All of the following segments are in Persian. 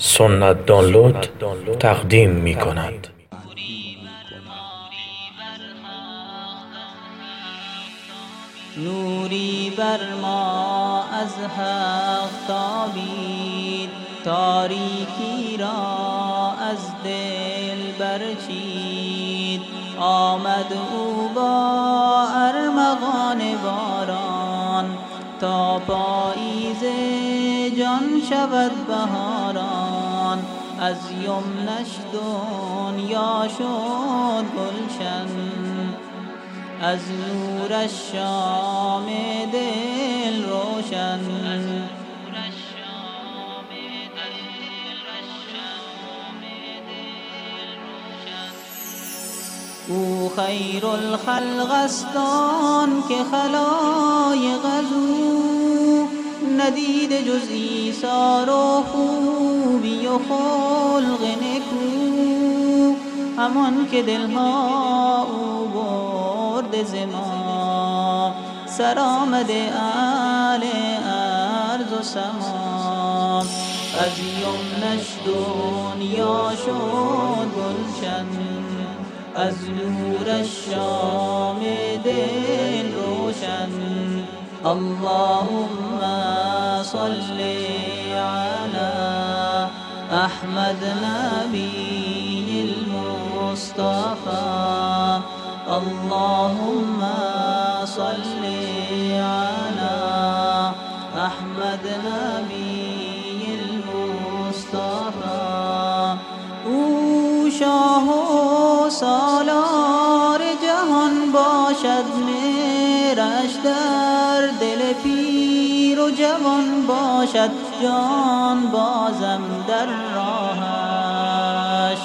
سنت دانلود تقدیم می کند. نوری بر ما از حق تابید. تاریکی را از دل برچید. آمد او با ارمغان باران. تا پاییز جان شود بهاران از یمنش دنیا شد گلشن از نورش شام دل روشن. او خیر الخلق استان که خلایق از او ندید جز ایثار و خوبی و خلق نکو. همان که دلها او برد زما سر آمده اهل ارض و سما. از یمنش دنیا شد گلشن. از نور شام دل اللهم صل على أحمد نبی المصطفى. اللهم صل على أحمد نبی المصطفى. أو شاه سالار جهان باشد میرش در جوان باشد جان بازم در راهش.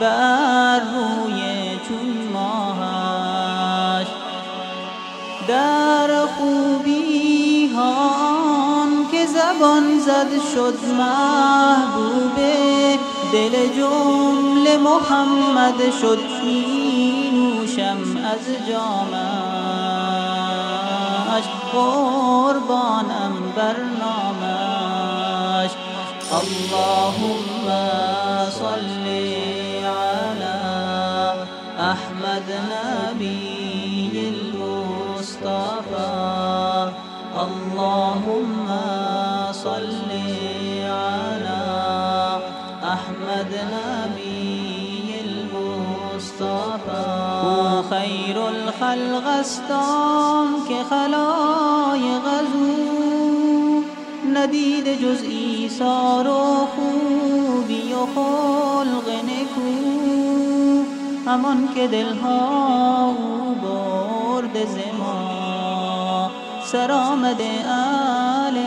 بر روی چون ماهش. در خوبی هان که زبان زد شد محبوبه دل جمله محمد شد نوشم از جامش. قربانم اللهم صل على أحمد نبي المصطفى. اللهم صل على أحمد نبي المصطفى. خير الخلق استام غزو نديد جزئي ایثار و خوبی و خلق نکو. همان که دلها او برد زما سر آمده اهل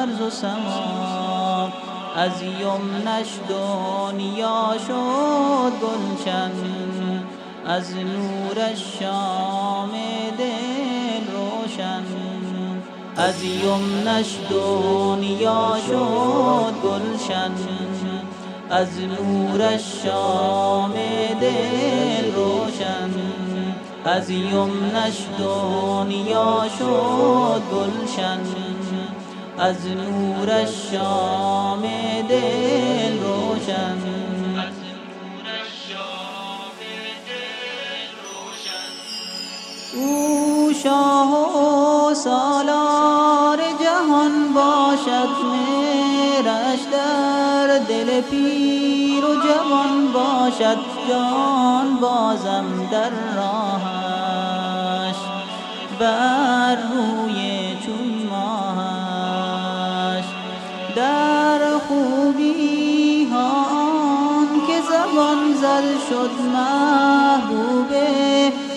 ارض و سما. از یمنش دنیا شد گلشن از نورش شام دل روشن. از یمنش دنیا شد گلشن از نورش شام دل روشن. از یمنش دنیا شد گلشن از نور شام دل روشن. او شاه سالار جهان باشد میرش در دل پیر و جوان باشد جان بازم در راهش بر روی چون ماهش در خوبی هان که زبان زل شد محبوبه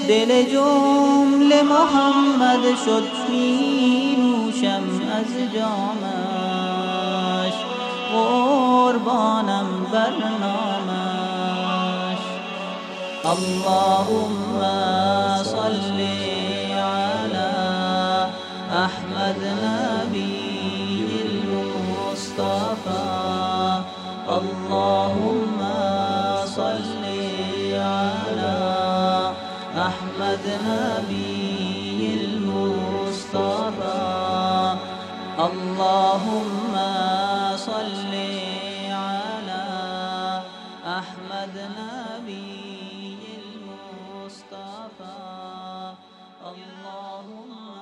دل جمله محمد شد می نوشم از جامش قربانم بر نامش. اللهم صل على احمد نبی المصطفى اللهم نبي المصطفى. اللهم صل على أحمد نبي المصطفى. اللهم